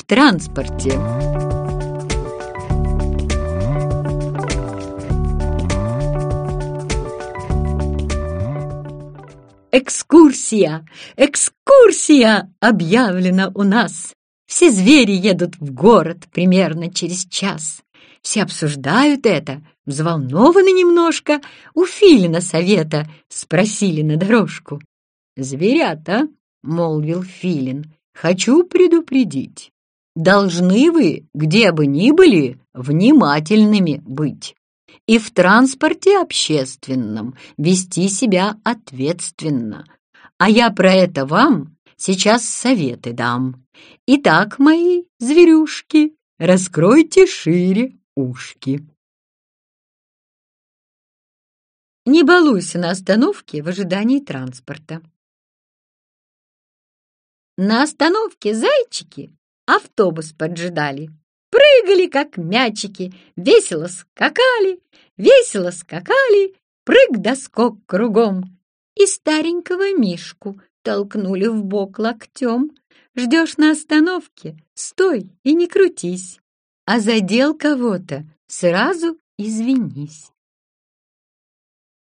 в транспорте. Экскурсия! Экскурсия объявлена у нас! Все звери едут в город примерно через час. Все обсуждают это, взволнованы немножко. У Филина совета спросили на дорожку. «Зверята», — молвил Филин, — «хочу предупредить. Должны вы, где бы ни были, внимательными быть и в транспорте общественном вести себя ответственно. А я про это вам сейчас советы дам. Итак, мои зверюшки, раскройте шире ушки. Не балуйся на остановке в ожидании транспорта. На остановке зайчики автобус поджидали. Прыгали, как мячики, весело скакали, весело скакали, прыг да скок кругом. И старенького Мишку толкнули в бок локтем. Ждешь на остановке, стой и не крутись. А задел кого-то, сразу извинись.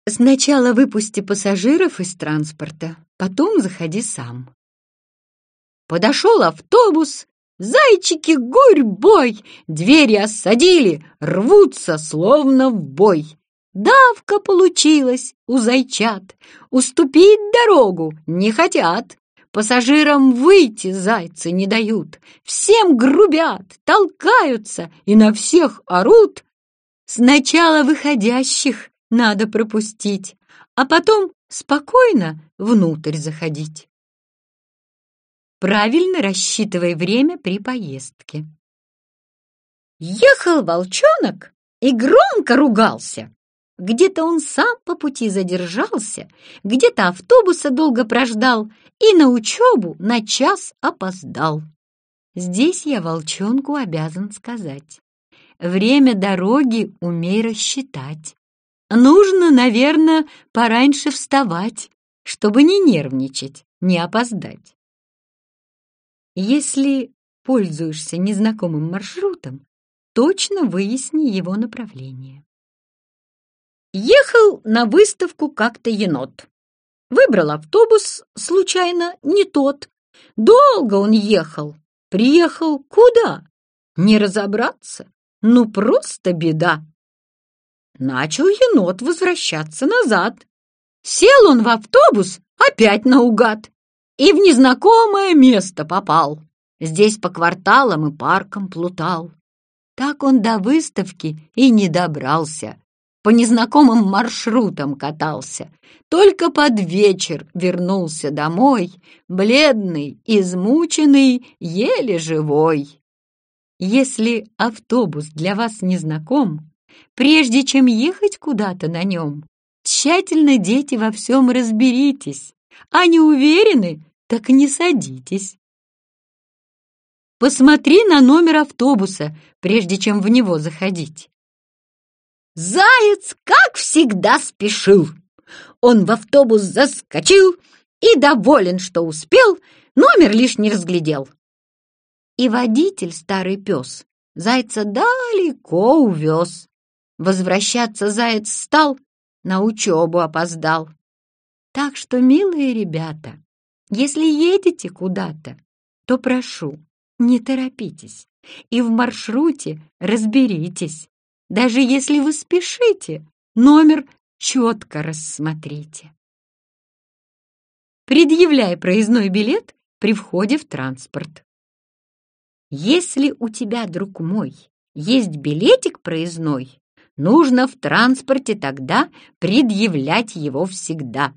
Сначала выпусти пассажиров из транспорта, потом заходи сам. Подошел автобус, Зайчики гурьбой, двери осадили, рвутся, словно в бой. Давка получилась у зайчат, уступить дорогу не хотят. Пассажирам выйти зайцы не дают, всем грубят, толкаются и на всех орут. Сначала выходящих надо пропустить, а потом спокойно внутрь заходить правильно рассчитывая время при поездке. Ехал волчонок и громко ругался. Где-то он сам по пути задержался, где-то автобуса долго прождал и на учебу на час опоздал. Здесь я волчонку обязан сказать. Время дороги умей рассчитать. Нужно, наверное, пораньше вставать, чтобы не нервничать, не опоздать. Если пользуешься незнакомым маршрутом, точно выясни его направление. Ехал на выставку как-то енот. Выбрал автобус, случайно, не тот. Долго он ехал. Приехал куда? Не разобраться? Ну, просто беда. Начал енот возвращаться назад. Сел он в автобус опять наугад и в незнакомое место попал. Здесь по кварталам и паркам плутал. Так он до выставки и не добрался. По незнакомым маршрутам катался. Только под вечер вернулся домой, бледный, измученный, еле живой. Если автобус для вас не знаком, прежде чем ехать куда-то на нем, тщательно, дети, во всем разберитесь. А не уверены, так не садитесь. Посмотри на номер автобуса, прежде чем в него заходить. Заяц, как всегда, спешил. Он в автобус заскочил и, доволен, что успел, номер лишь не разглядел. И водитель, старый пес, зайца далеко увез. Возвращаться заяц стал, на учебу опоздал. Так что, милые ребята, если едете куда-то, то прошу, не торопитесь и в маршруте разберитесь. Даже если вы спешите, номер четко рассмотрите. Предъявляй проездной билет при входе в транспорт. Если у тебя, друг мой, есть билетик проездной, нужно в транспорте тогда предъявлять его всегда.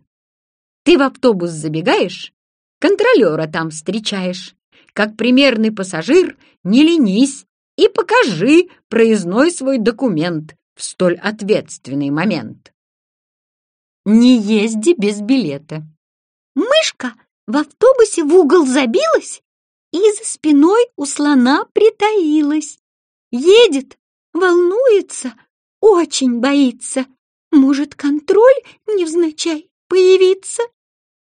Ты в автобус забегаешь, контролера там встречаешь. Как примерный пассажир, не ленись и покажи проездной свой документ в столь ответственный момент. Не езди без билета. Мышка в автобусе в угол забилась и за спиной у слона притаилась. Едет, волнуется, очень боится. Может, контроль невзначай появиться?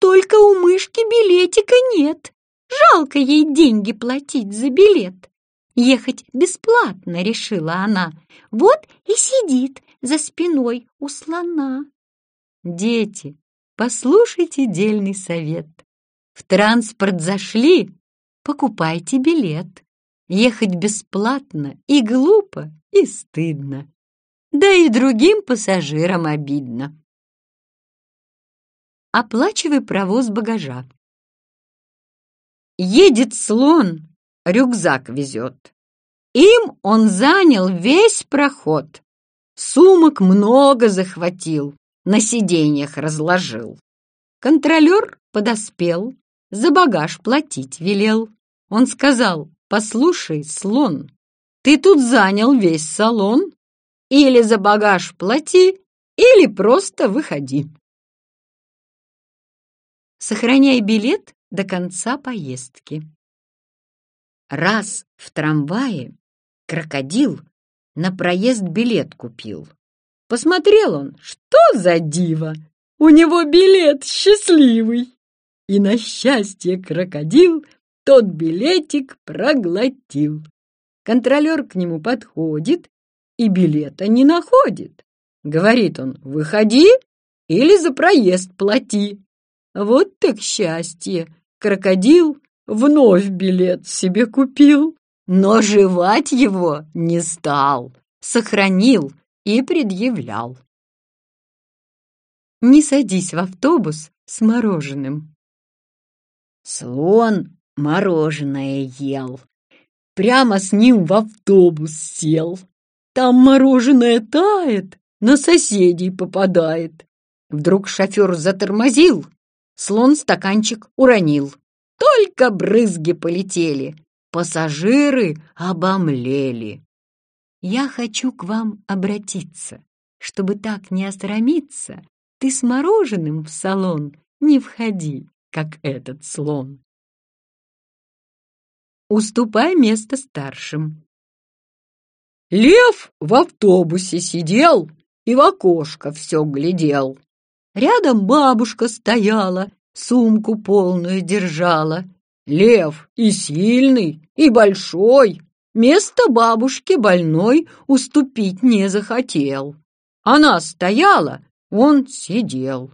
Только у мышки билетика нет. Жалко ей деньги платить за билет. Ехать бесплатно, решила она. Вот и сидит за спиной у слона. Дети, послушайте дельный совет. В транспорт зашли, покупайте билет. Ехать бесплатно и глупо, и стыдно. Да и другим пассажирам обидно. Оплачивай провоз багажа. Едет слон, рюкзак везет. Им он занял весь проход. Сумок много захватил, на сиденьях разложил. Контролер подоспел, за багаж платить велел. Он сказал, послушай, слон, ты тут занял весь салон. Или за багаж плати, или просто выходи. Сохраняй билет до конца поездки. Раз в трамвае крокодил на проезд билет купил. Посмотрел он, что за диво! У него билет счастливый! И на счастье крокодил тот билетик проглотил. Контролер к нему подходит и билета не находит. Говорит он, выходи или за проезд плати. Вот так счастье! Крокодил вновь билет себе купил, но жевать его не стал, сохранил и предъявлял. Не садись в автобус с мороженым. Слон мороженое ел. Прямо с ним в автобус сел. Там мороженое тает, на соседей попадает. Вдруг шофер затормозил, Слон стаканчик уронил. Только брызги полетели. Пассажиры обомлели. Я хочу к вам обратиться. Чтобы так не осрамиться, ты с мороженым в салон не входи, как этот слон. Уступай место старшим. Лев в автобусе сидел и в окошко все глядел. Рядом бабушка стояла, сумку полную держала. Лев и сильный, и большой. Место бабушки больной уступить не захотел. Она стояла, он сидел.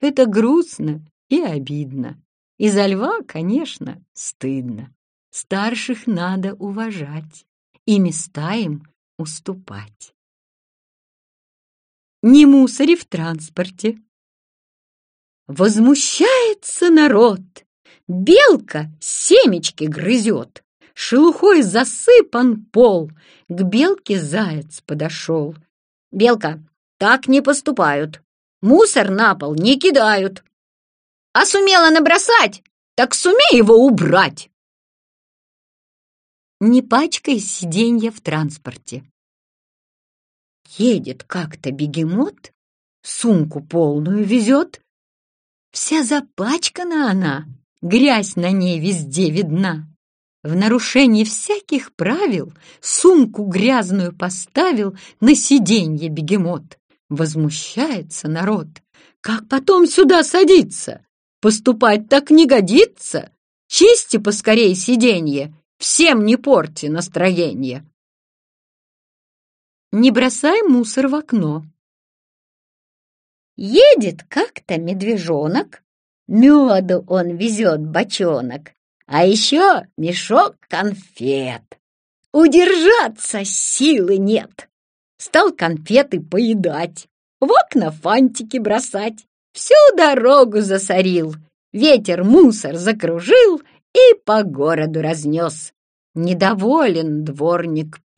Это грустно и обидно. И за льва, конечно, стыдно. Старших надо уважать и места им уступать не мусори в транспорте. Возмущается народ, белка семечки грызет, шелухой засыпан пол, к белке заяц подошел. Белка, так не поступают, мусор на пол не кидают. А сумела набросать, так сумей его убрать. Не пачкай сиденья в транспорте. Едет как-то бегемот, сумку полную везет. Вся запачкана она, грязь на ней везде видна. В нарушении всяких правил сумку грязную поставил на сиденье бегемот. Возмущается народ. Как потом сюда садиться? Поступать так не годится. Чисти поскорей сиденье, всем не порти настроение. Не бросай мусор в окно. Едет как-то медвежонок, меду он везет бочонок, а еще мешок конфет. Удержаться силы нет. Стал конфеты поедать, в окна фантики бросать. Всю дорогу засорил, ветер мусор закружил и по городу разнес. Недоволен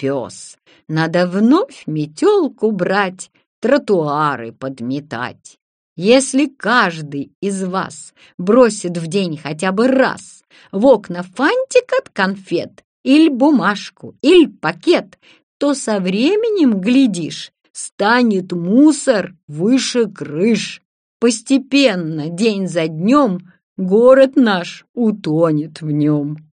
дворник-пес. Надо вновь метелку брать, тротуары подметать. Если каждый из вас бросит в день хотя бы раз в окна фантик от конфет или бумажку, или пакет, то со временем, глядишь, станет мусор выше крыш. Постепенно, день за днем, город наш утонет в нем.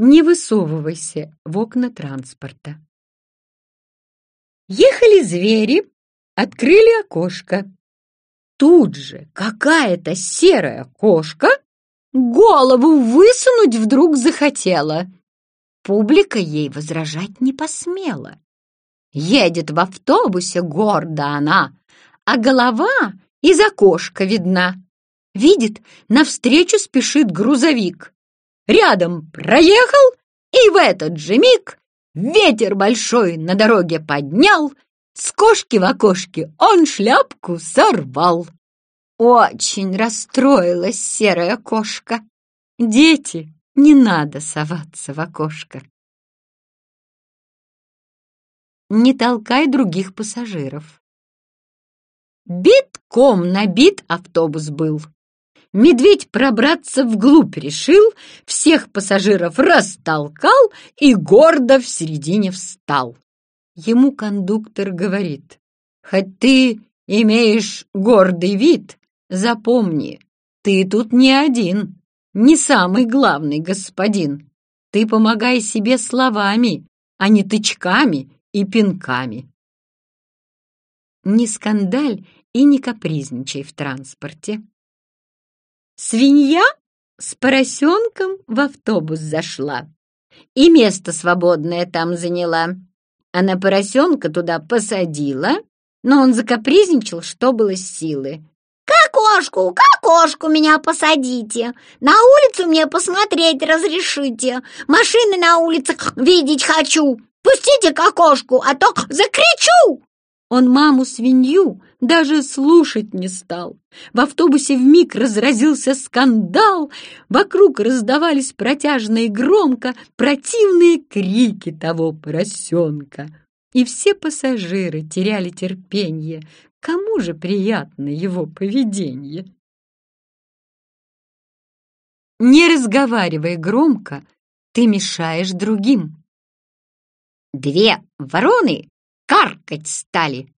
Не высовывайся в окна транспорта. Ехали звери, открыли окошко. тут же какая-то серая кошка голову высунуть вдруг захотела. Публика ей возражать не посмела. Едет в автобусе гордо она, а голова из окошка видна. Видит, навстречу спешит грузовик. Рядом проехал, и в этот же миг ветер большой на дороге поднял, с кошки в окошке он шляпку сорвал. Очень расстроилась серая кошка. Дети, не надо соваться в окошко. Не толкай других пассажиров. Битком набит автобус был. Медведь пробраться вглубь решил, всех пассажиров растолкал и гордо в середине встал. Ему кондуктор говорит, «Хоть ты имеешь гордый вид, запомни, ты тут не один, не самый главный господин. Ты помогай себе словами, а не тычками и пинками». Не скандаль и не капризничай в транспорте. Свинья с поросенком в автобус зашла и место свободное там заняла. Она поросенка туда посадила, но он закапризничал, что было силы. «Кокошку, кокошку меня посадите! На улицу мне посмотреть разрешите! Машины на улицах видеть хочу! Пустите кокошку, а то закричу!» Он маму-свинью даже слушать не стал. В автобусе вмиг разразился скандал, вокруг раздавались протяжно и громко противные крики того поросенка. И все пассажиры теряли терпение. Кому же приятно его поведение? Не разговаривай громко, ты мешаешь другим. Две вороны каркать стали.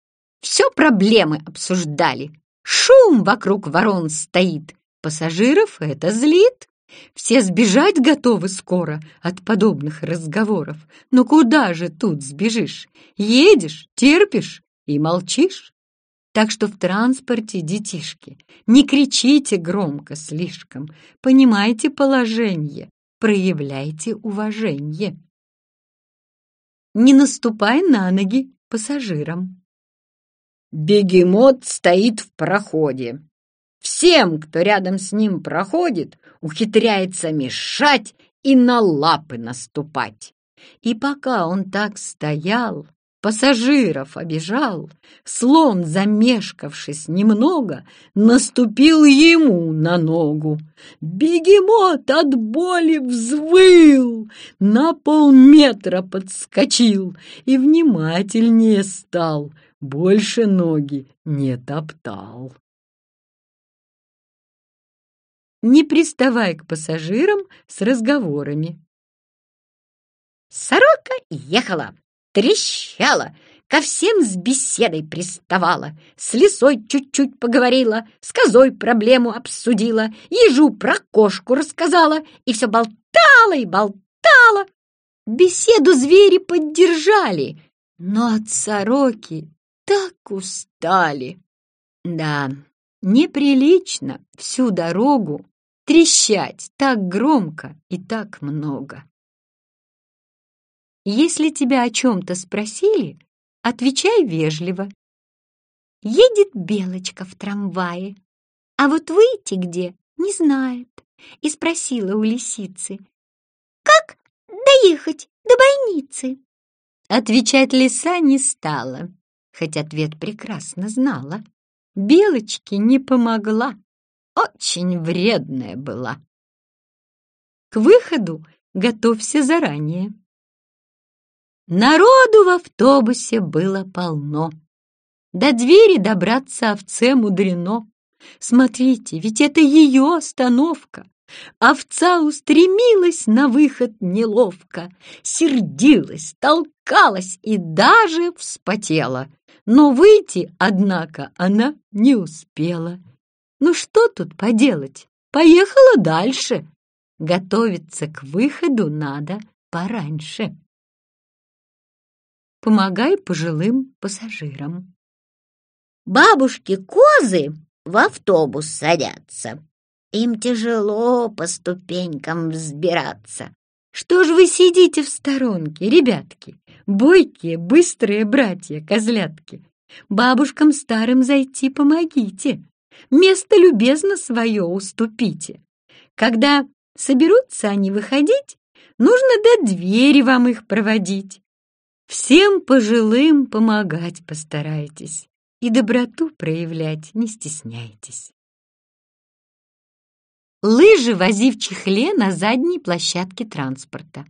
Все проблемы обсуждали. Шум вокруг ворон стоит. Пассажиров это злит. Все сбежать готовы скоро от подобных разговоров. Но куда же тут сбежишь? Едешь, терпишь и молчишь. Так что в транспорте, детишки, не кричите громко слишком. Понимайте положение, проявляйте уважение. Не наступай на ноги, пассажирам. Бегемот стоит в проходе. Всем, кто рядом с ним проходит, ухитряется мешать и на лапы наступать. И пока он так стоял, пассажиров обижал, слон, замешкавшись немного, наступил ему на ногу. Бегемот от боли взвыл, на полметра подскочил и внимательнее стал, больше ноги не топтал. Не приставай к пассажирам с разговорами. Сорока ехала, трещала, ко всем с беседой приставала, с лисой чуть-чуть поговорила, с козой проблему обсудила, ежу про кошку рассказала и все болтала и болтала. Беседу звери поддержали, но от сороки так устали. Да, неприлично всю дорогу трещать так громко и так много. Если тебя о чем-то спросили, отвечай вежливо. Едет белочка в трамвае, а вот выйти где не знает, и спросила у лисицы, «Как доехать до больницы?» Отвечать лиса не стала, хоть ответ прекрасно знала. Белочке не помогла, очень вредная была. К выходу готовься заранее. Народу в автобусе было полно. До двери добраться овце мудрено. Смотрите, ведь это ее остановка. Овца устремилась на выход неловко, сердилась, толкалась и даже вспотела. Но выйти, однако, она не успела. Ну что тут поделать? Поехала дальше. Готовиться к выходу надо пораньше помогай пожилым пассажирам. Бабушки-козы в автобус садятся. Им тяжело по ступенькам взбираться. Что ж вы сидите в сторонке, ребятки? Бойкие, быстрые братья-козлятки. Бабушкам старым зайти помогите. Место любезно свое уступите. Когда соберутся они выходить, нужно до двери вам их проводить. Всем пожилым помогать постарайтесь и доброту проявлять не стесняйтесь. Лыжи вози в чехле на задней площадке транспорта.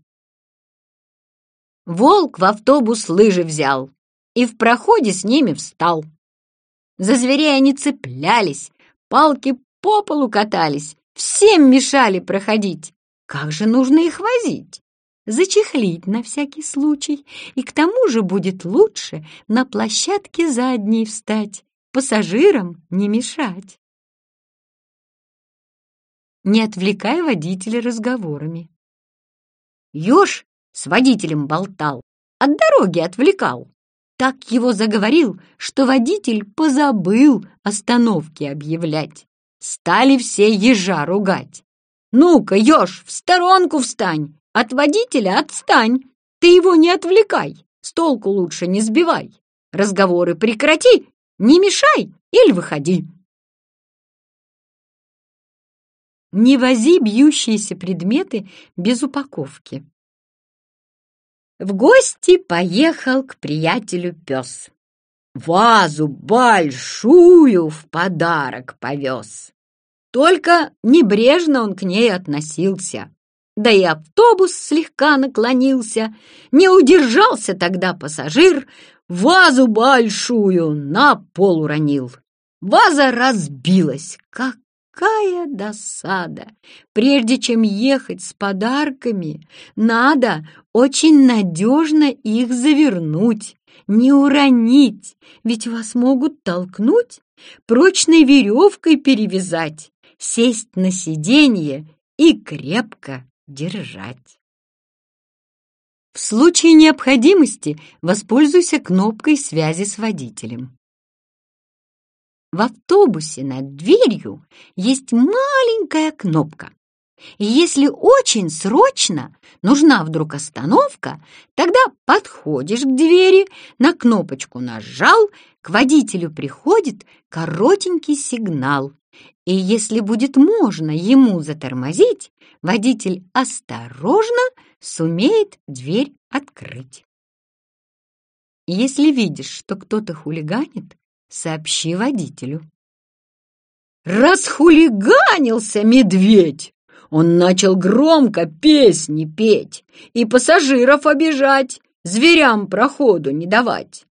Волк в автобус лыжи взял и в проходе с ними встал. За зверей они цеплялись, палки по полу катались, всем мешали проходить. Как же нужно их возить? Зачехлить на всякий случай, и к тому же будет лучше на площадке задней встать, пассажирам не мешать. Не отвлекай водителя разговорами. Ёж с водителем болтал, от дороги отвлекал так его заговорил, что водитель позабыл остановки объявлять. Стали все ежа ругать. «Ну-ка, еж, в сторонку встань! От водителя отстань! Ты его не отвлекай, с толку лучше не сбивай! Разговоры прекрати, не мешай или выходи!» Не вози бьющиеся предметы без упаковки. В гости поехал к приятелю пес. Вазу большую в подарок повез. Только небрежно он к ней относился. Да и автобус слегка наклонился. Не удержался тогда пассажир, вазу большую на пол уронил. Ваза разбилась, как какая досада! Прежде чем ехать с подарками, надо очень надежно их завернуть, не уронить, ведь вас могут толкнуть, прочной веревкой перевязать, сесть на сиденье и крепко держать. В случае необходимости воспользуйся кнопкой связи с водителем. В автобусе над дверью есть маленькая кнопка. И если очень срочно нужна вдруг остановка, тогда подходишь к двери, на кнопочку нажал, к водителю приходит коротенький сигнал. И если будет можно ему затормозить, водитель осторожно сумеет дверь открыть. Если видишь, что кто-то хулиганит, сообщи водителю. Расхулиганился медведь! Он начал громко песни петь и пассажиров обижать, зверям проходу не давать.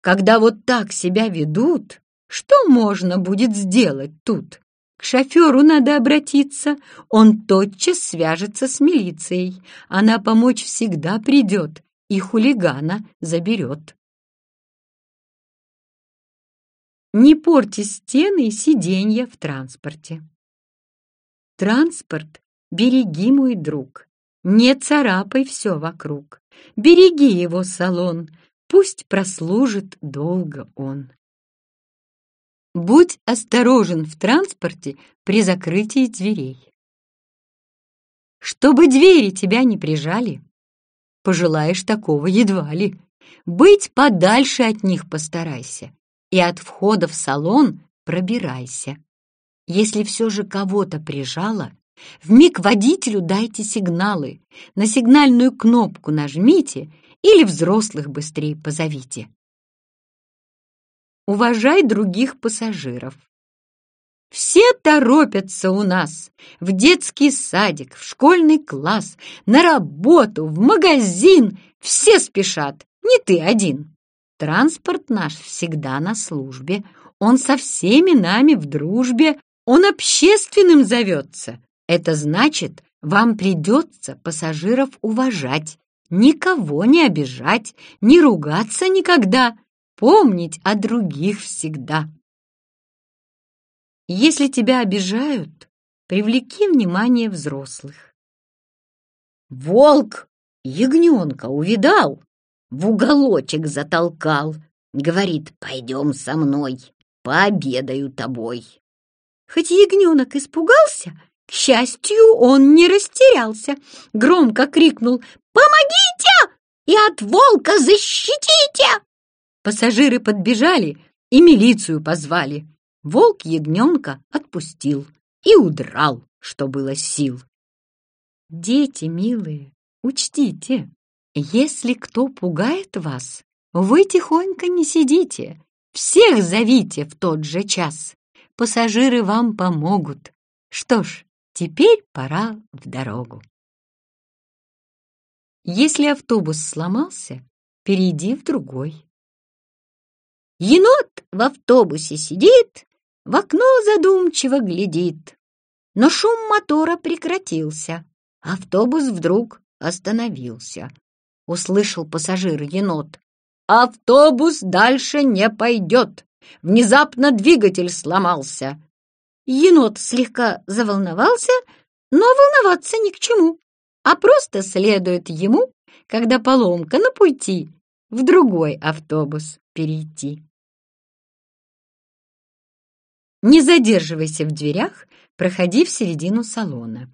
Когда вот так себя ведут, что можно будет сделать тут? К шоферу надо обратиться, он тотчас свяжется с милицией. Она помочь всегда придет и хулигана заберет. Не порти стены и сиденья в транспорте. Транспорт береги, мой друг, не царапай все вокруг. Береги его салон, пусть прослужит долго он. Будь осторожен в транспорте при закрытии дверей. Чтобы двери тебя не прижали, пожелаешь такого едва ли. Быть подальше от них постарайся и от входа в салон пробирайся. Если все же кого-то прижало, вмиг водителю дайте сигналы, на сигнальную кнопку нажмите или взрослых быстрее позовите. Уважай других пассажиров. Все торопятся у нас в детский садик, в школьный класс, на работу, в магазин. Все спешат, не ты один. Транспорт наш всегда на службе, он со всеми нами в дружбе, он общественным зовется. Это значит, вам придется пассажиров уважать, никого не обижать, не ругаться никогда, помнить о других всегда. Если тебя обижают, привлеки внимание взрослых. Волк ягненка увидал, в уголочек затолкал. Говорит, пойдем со мной, пообедаю тобой. Хоть ягненок испугался, к счастью, он не растерялся. Громко крикнул «Помогите! И от волка защитите!» Пассажиры подбежали и милицию позвали. Волк ягненка отпустил и удрал, что было сил. Дети милые, учтите, если кто пугает вас, вы тихонько не сидите, всех зовите в тот же час. Пассажиры вам помогут. Что ж, теперь пора в дорогу. Если автобус сломался, перейди в другой. Енот в автобусе сидит, в окно задумчиво глядит. Но шум мотора прекратился. Автобус вдруг остановился. Услышал пассажир енот. «Автобус дальше не пойдет! Внезапно двигатель сломался!» Енот слегка заволновался, но волноваться ни к чему, а просто следует ему, когда поломка на пути, в другой автобус перейти. Не задерживайся в дверях, проходи в середину салона.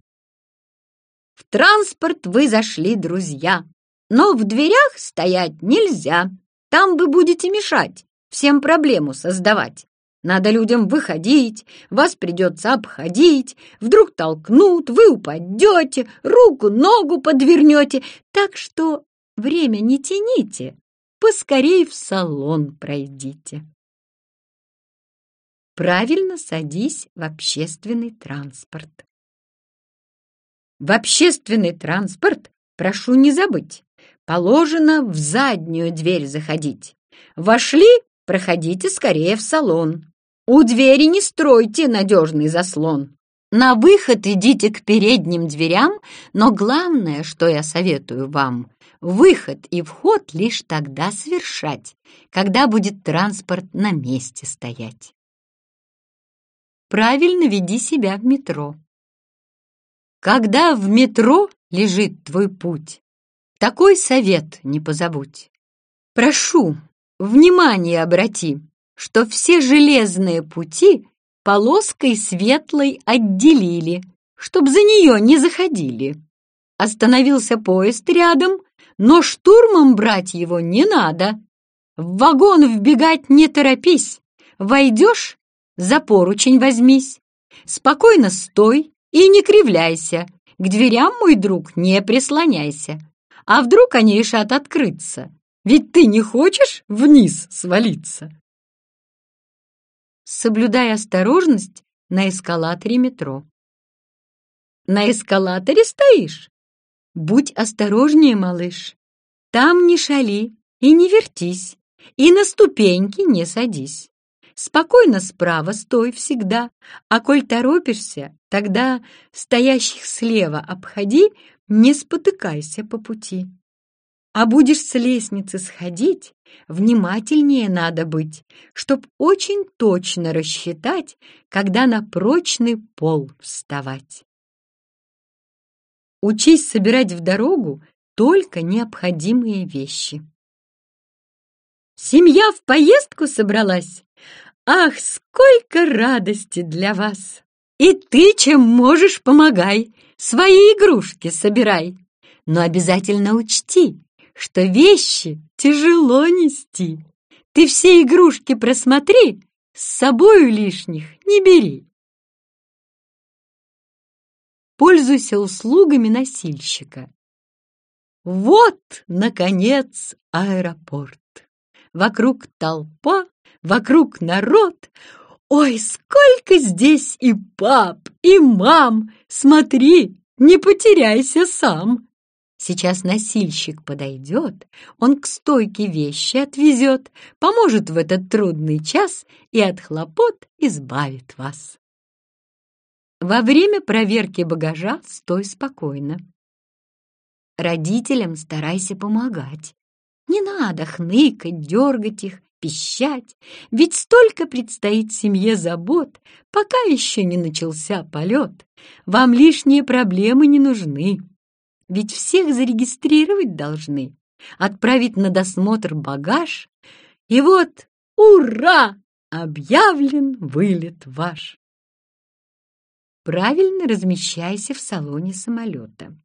В транспорт вы зашли, друзья, но в дверях стоять нельзя. Там вы будете мешать, всем проблему создавать. Надо людям выходить, вас придется обходить, вдруг толкнут, вы упадете, руку-ногу подвернете. Так что время не тяните, поскорей в салон пройдите правильно садись в общественный транспорт. В общественный транспорт, прошу не забыть, положено в заднюю дверь заходить. Вошли, проходите скорее в салон. У двери не стройте надежный заслон. На выход идите к передним дверям, но главное, что я советую вам, выход и вход лишь тогда совершать, когда будет транспорт на месте стоять правильно веди себя в метро. Когда в метро лежит твой путь, такой совет не позабудь. Прошу, внимание обрати, что все железные пути полоской светлой отделили, чтоб за нее не заходили. Остановился поезд рядом, но штурмом брать его не надо. В вагон вбегать не торопись, войдешь за поручень возьмись, спокойно стой и не кривляйся, к дверям, мой друг, не прислоняйся. А вдруг они решат открыться? Ведь ты не хочешь вниз свалиться? Соблюдай осторожность на эскалаторе метро. На эскалаторе стоишь? Будь осторожнее, малыш. Там не шали и не вертись, и на ступеньки не садись. Спокойно справа стой всегда, а коль торопишься, тогда стоящих слева обходи, не спотыкайся по пути. А будешь с лестницы сходить, внимательнее надо быть, чтоб очень точно рассчитать, когда на прочный пол вставать. Учись собирать в дорогу только необходимые вещи. Семья в поездку собралась? Ах, сколько радости для вас! И ты, чем можешь, помогай, свои игрушки собирай. Но обязательно учти, что вещи тяжело нести. Ты все игрушки просмотри, с собою лишних не бери. Пользуйся услугами носильщика. Вот, наконец, аэропорт. Вокруг толпа, вокруг народ. Ой, сколько здесь и пап, и мам! Смотри, не потеряйся сам. Сейчас носильщик подойдет, он к стойке вещи отвезет, поможет в этот трудный час и от хлопот избавит вас. Во время проверки багажа стой спокойно. Родителям старайся помогать. Не надо хныкать, дергать их, пищать, ведь столько предстоит семье забот, пока еще не начался полет. Вам лишние проблемы не нужны, ведь всех зарегистрировать должны, отправить на досмотр багаж, и вот, ура, объявлен вылет ваш. правильно размещайся в салоне самолета.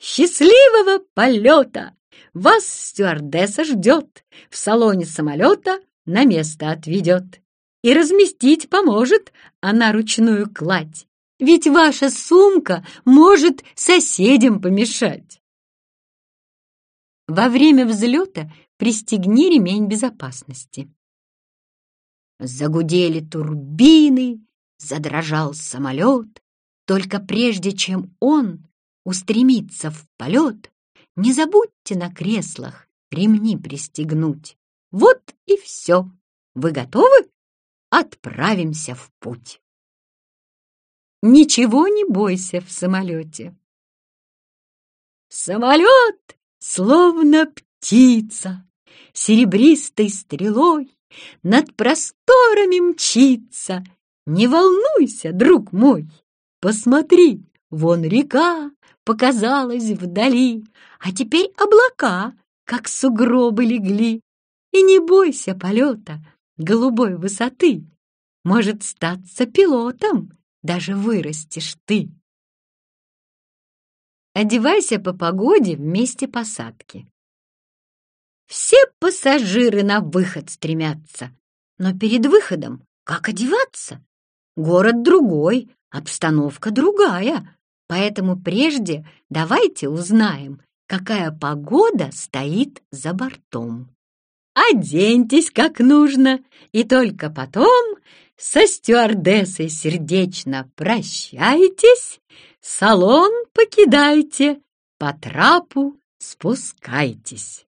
Счастливого полета! Вас стюардесса ждет, в салоне самолета на место отведет. И разместить поможет она ручную кладь, ведь ваша сумка может соседям помешать. Во время взлета пристегни ремень безопасности. Загудели турбины, задрожал самолет. Только прежде чем он устремится в полет, не забудьте на креслах ремни пристегнуть. Вот и все. Вы готовы? Отправимся в путь. Ничего не бойся в самолете. Самолет, словно птица, серебристой стрелой над просторами мчится. Не волнуйся, друг мой, посмотри, вон река показалась вдали, а теперь облака, как сугробы легли. И не бойся полета голубой высоты, может статься пилотом, даже вырастешь ты. Одевайся по погоде в месте посадки. Все пассажиры на выход стремятся, но перед выходом как одеваться? Город другой, обстановка другая, поэтому прежде давайте узнаем, какая погода стоит за бортом. Оденьтесь как нужно, и только потом со стюардессой сердечно прощайтесь, салон покидайте, по трапу спускайтесь.